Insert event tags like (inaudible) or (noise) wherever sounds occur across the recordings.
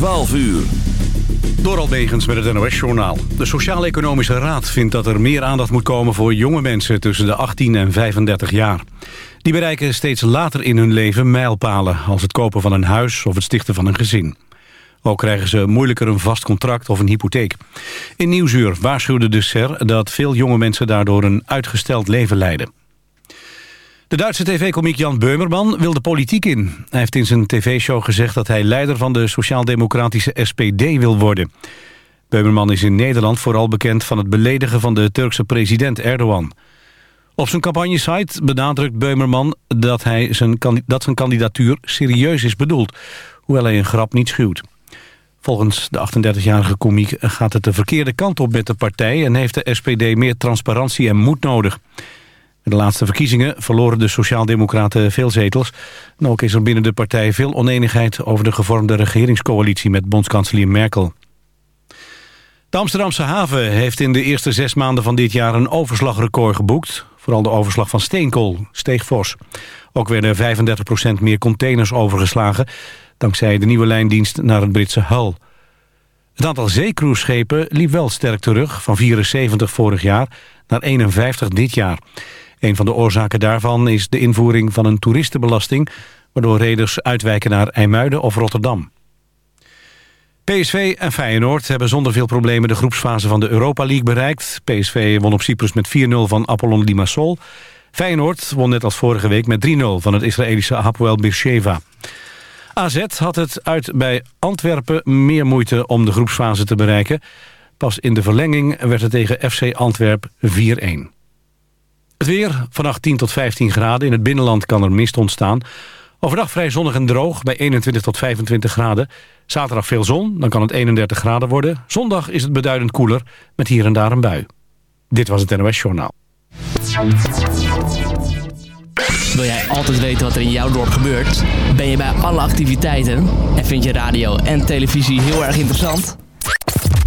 12 uur. Door Albegens met het NOS-journaal. De Sociaal-Economische Raad vindt dat er meer aandacht moet komen... voor jonge mensen tussen de 18 en 35 jaar. Die bereiken steeds later in hun leven mijlpalen... als het kopen van een huis of het stichten van een gezin. Ook krijgen ze moeilijker een vast contract of een hypotheek. In Nieuwsuur waarschuwde de SER dat veel jonge mensen... daardoor een uitgesteld leven leiden. De Duitse tv-komiek Jan Beumerman wil de politiek in. Hij heeft in zijn tv-show gezegd dat hij leider van de sociaal-democratische SPD wil worden. Beumerman is in Nederland vooral bekend van het beledigen van de Turkse president Erdogan. Op zijn campagnesite benadrukt Beumerman dat, hij zijn, dat zijn kandidatuur serieus is bedoeld, hoewel hij een grap niet schuwt. Volgens de 38-jarige komiek gaat het de verkeerde kant op met de partij... en heeft de SPD meer transparantie en moed nodig. In de laatste verkiezingen verloren de Sociaaldemocraten veel zetels. En ook is er binnen de partij veel oneenigheid over de gevormde regeringscoalitie met bondskanselier Merkel. De Amsterdamse haven heeft in de eerste zes maanden van dit jaar een overslagrecord geboekt. Vooral de overslag van steenkool steeg fors. Ook werden 35% meer containers overgeslagen... dankzij de nieuwe lijndienst naar het Britse Hull. Het aantal zeecruiseschepen liep wel sterk terug... van 74 vorig jaar naar 51 dit jaar. Een van de oorzaken daarvan is de invoering van een toeristenbelasting... waardoor reders uitwijken naar IJmuiden of Rotterdam. PSV en Feyenoord hebben zonder veel problemen de groepsfase van de Europa League bereikt. PSV won op Cyprus met 4-0 van Apollon Limassol. Feyenoord won net als vorige week met 3-0 van het Israëlische Hapoel Beersheva. AZ had het uit bij Antwerpen meer moeite om de groepsfase te bereiken. Pas in de verlenging werd het tegen FC Antwerp 4-1. Het weer, vannacht 10 tot 15 graden. In het binnenland kan er mist ontstaan. Overdag vrij zonnig en droog bij 21 tot 25 graden. Zaterdag veel zon, dan kan het 31 graden worden. Zondag is het beduidend koeler, met hier en daar een bui. Dit was het NOS Journaal. Wil jij altijd weten wat er in jouw dorp gebeurt? Ben je bij alle activiteiten? En vind je radio en televisie heel erg interessant?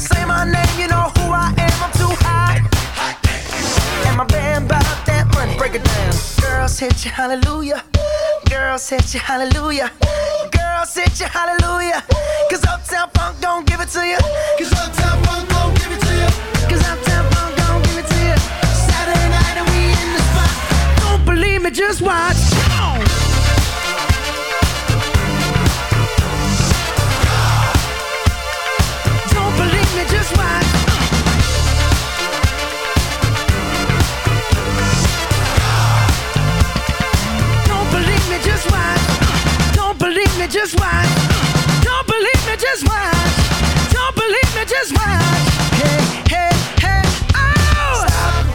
Say my name, you know who I am. I'm too hot. And my band that money. Break it down. Girls hit you, hallelujah. Girls hit you, hallelujah. Girls hit you, hallelujah. Cause Uptown Funk don't give it to you. Cause Uptown Funk don't give it to you. Cause Uptown Funk don't give it to you. Saturday night and we in the spot. Don't believe me, just watch. Just watch. Don't believe me, just watch. Don't believe me, just watch. Don't believe me, just watch. Hey, hey, hey, oh! Stop.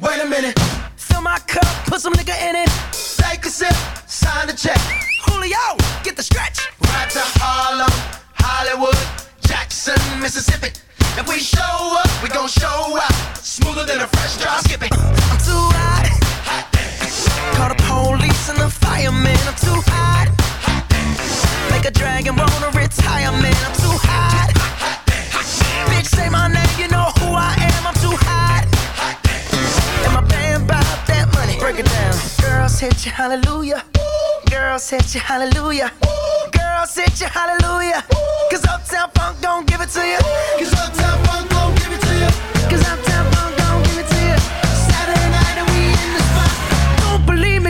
Wait a minute. Fill my cup, put some nigga in it. Take a sip, sign the check. Julio, get the stretch. Right to Harlem, Hollywood, Jackson, Mississippi. If we show up, we gon' show up. Smoother than a fresh drop skipping. I'm too hot. Call the police and the I'm too hot. Make a dragon I'm too hot. Bitch, say my name, you know who I am, I'm too hot. And my band that money, break it down. Girls hit hallelujah. Girls hit hallelujah. Girls hit. Cause Uptown Funk gon' give it to you. Cause Uptown Funk gon' give it to you. Cause Uptown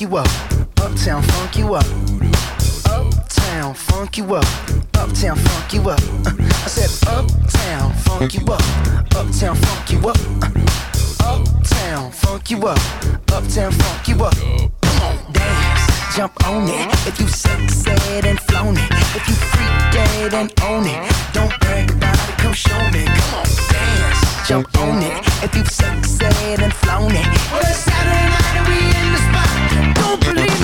funk you up. Uptown funk you up. Uptown funk you up. Uptown funk you up. (laughs) I said uptown funk you up. Uptown funk you up. Uptown funk you up. Uptown funk you up. Come on, dance, jump on it. If you sexed and flown it, if you freaked dead and own it, don't brag about it. Come show me. Come on, dance, jump on it. If you sexed and flown it, well Saturday night we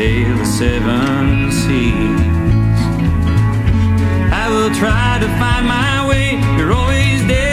sail the seven seas. I will try to find my way. You're always there.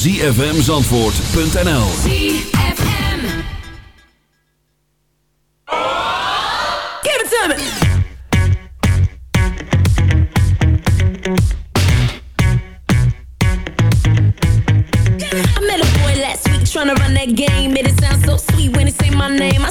zfmzandvoort.nl ZFM. Give it to me! I met a boy last week trying to run that game. Made it sound so sweet when he say my name. I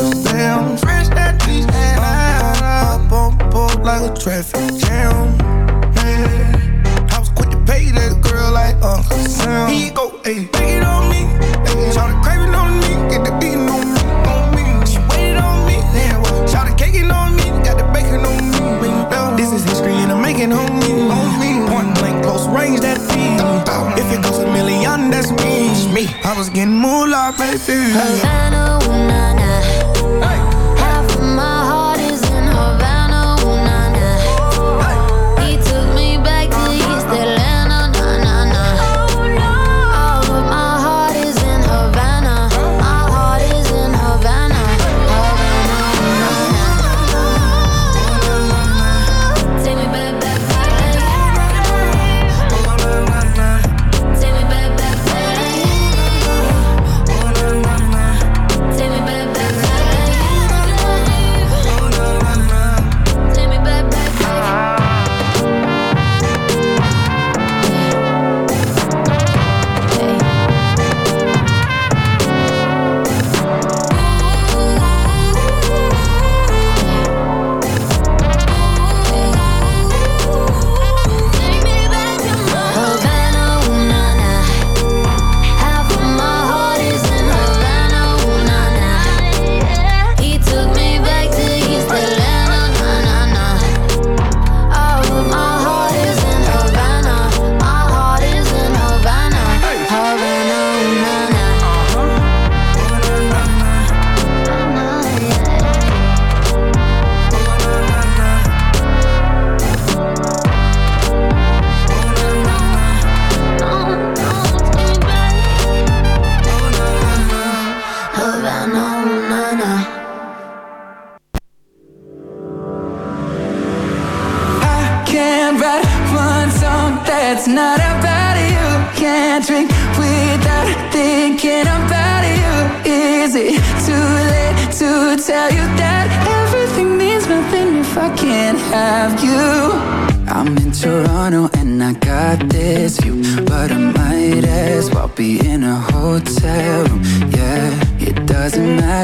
Damn, fresh at these and I bump on like a traffic jam. Man, I was quick to pay that girl like Uncle Sam. He go, ayy, take it on me. Ayy, shout the craving on me, get the beating on me, on me. She waited on me, yeah. Shout the caking on me, got the bacon on me. This is history and I'm making on me, on me. One blank, close range, that goes a million, that's me. me. I was getting moolah, baby. Havana, ooh, nah, nah. Half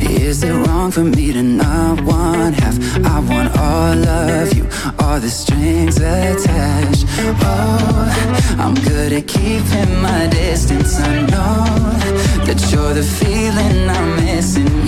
Is it wrong for me to not want half? I want all of you, all the strings attached. Oh, I'm good at keeping my distance. I know that you're the feeling I'm missing.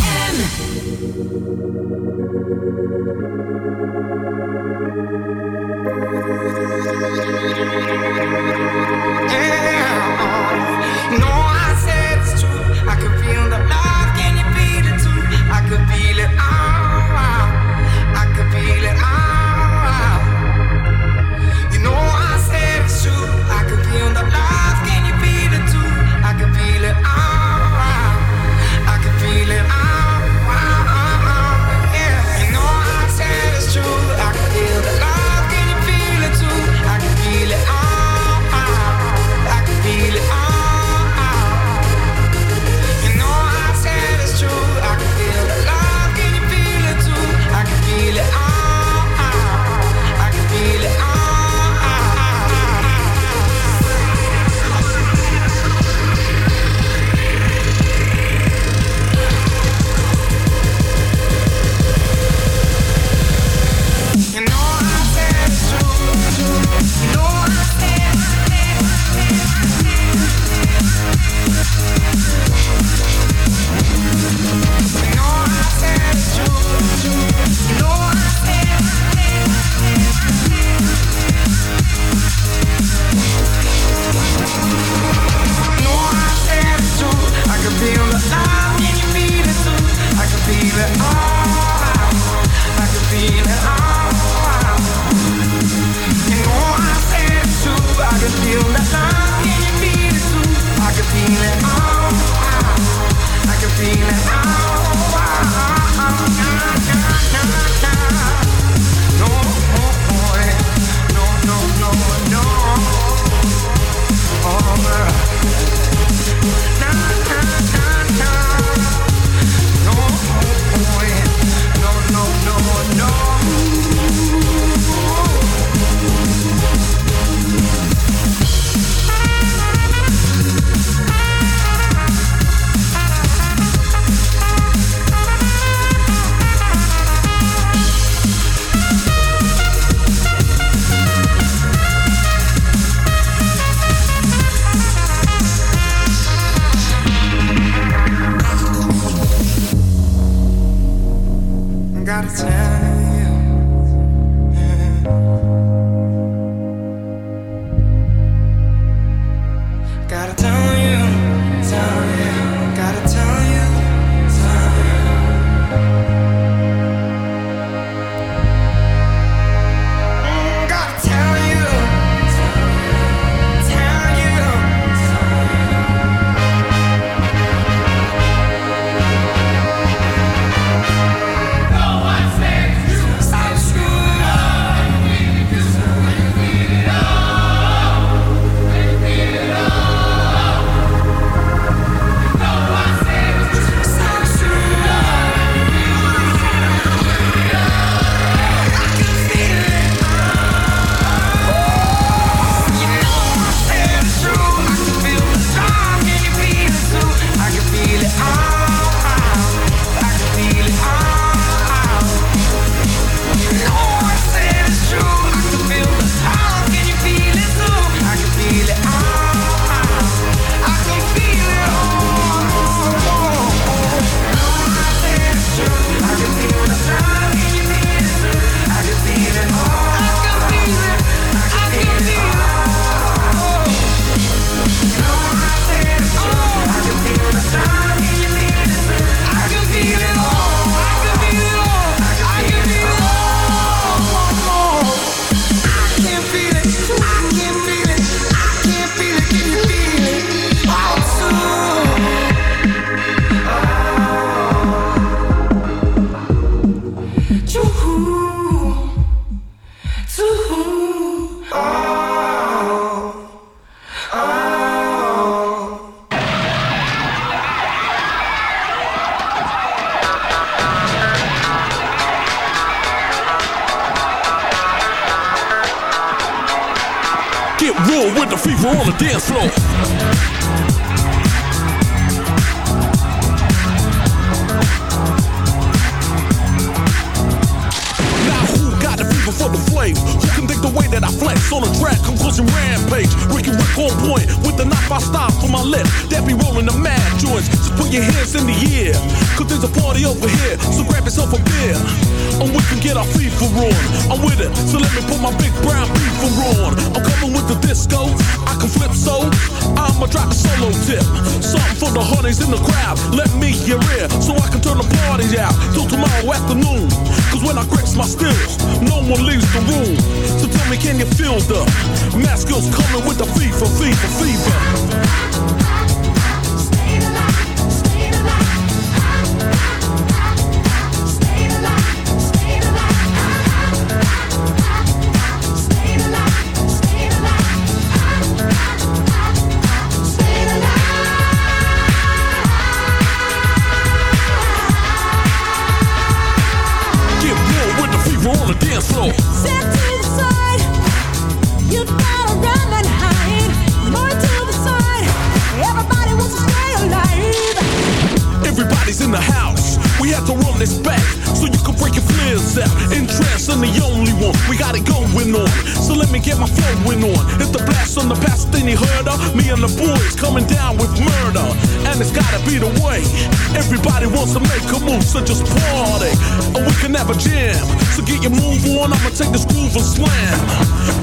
honest back so you can break your fears out. Interest In the only one. We got it going on. So let me get my flowing on. If Blacks on the heard of Me and the boys coming down with murder. And it's gotta be the way. Everybody wants to make a move, so just party. Or we can have a jam. So get your move on, I'ma take this groove and slam.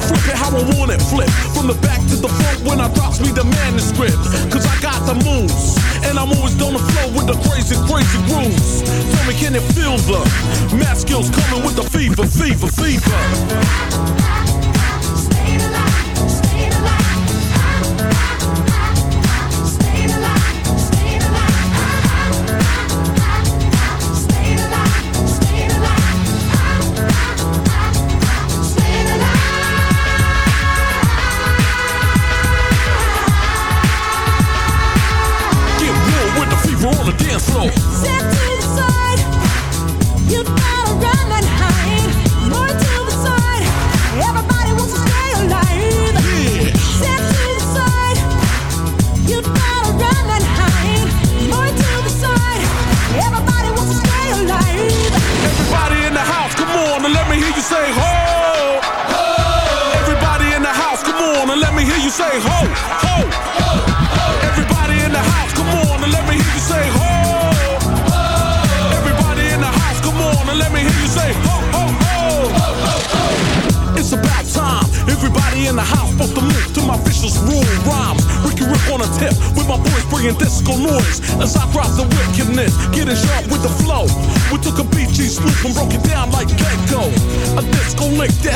Flip it how I want it, flip. From the back to the front when I drops me the manuscript. Cause I got the moves. And I'm always gonna flow with the crazy, crazy grooves. Tell me, can it feel the Mad skills coming with the fever, fever, fever?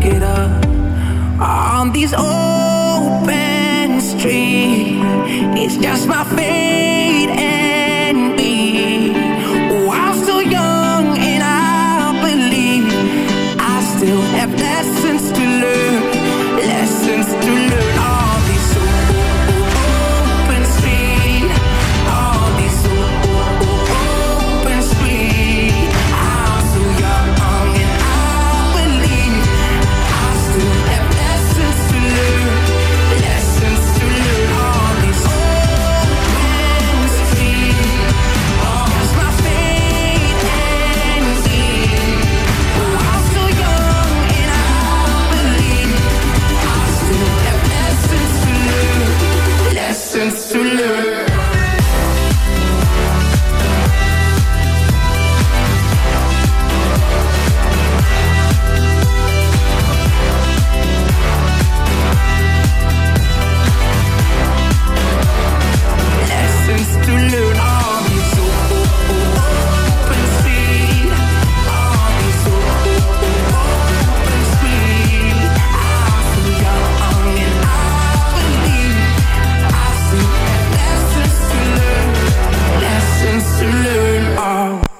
get up on these open streets. It's just my fate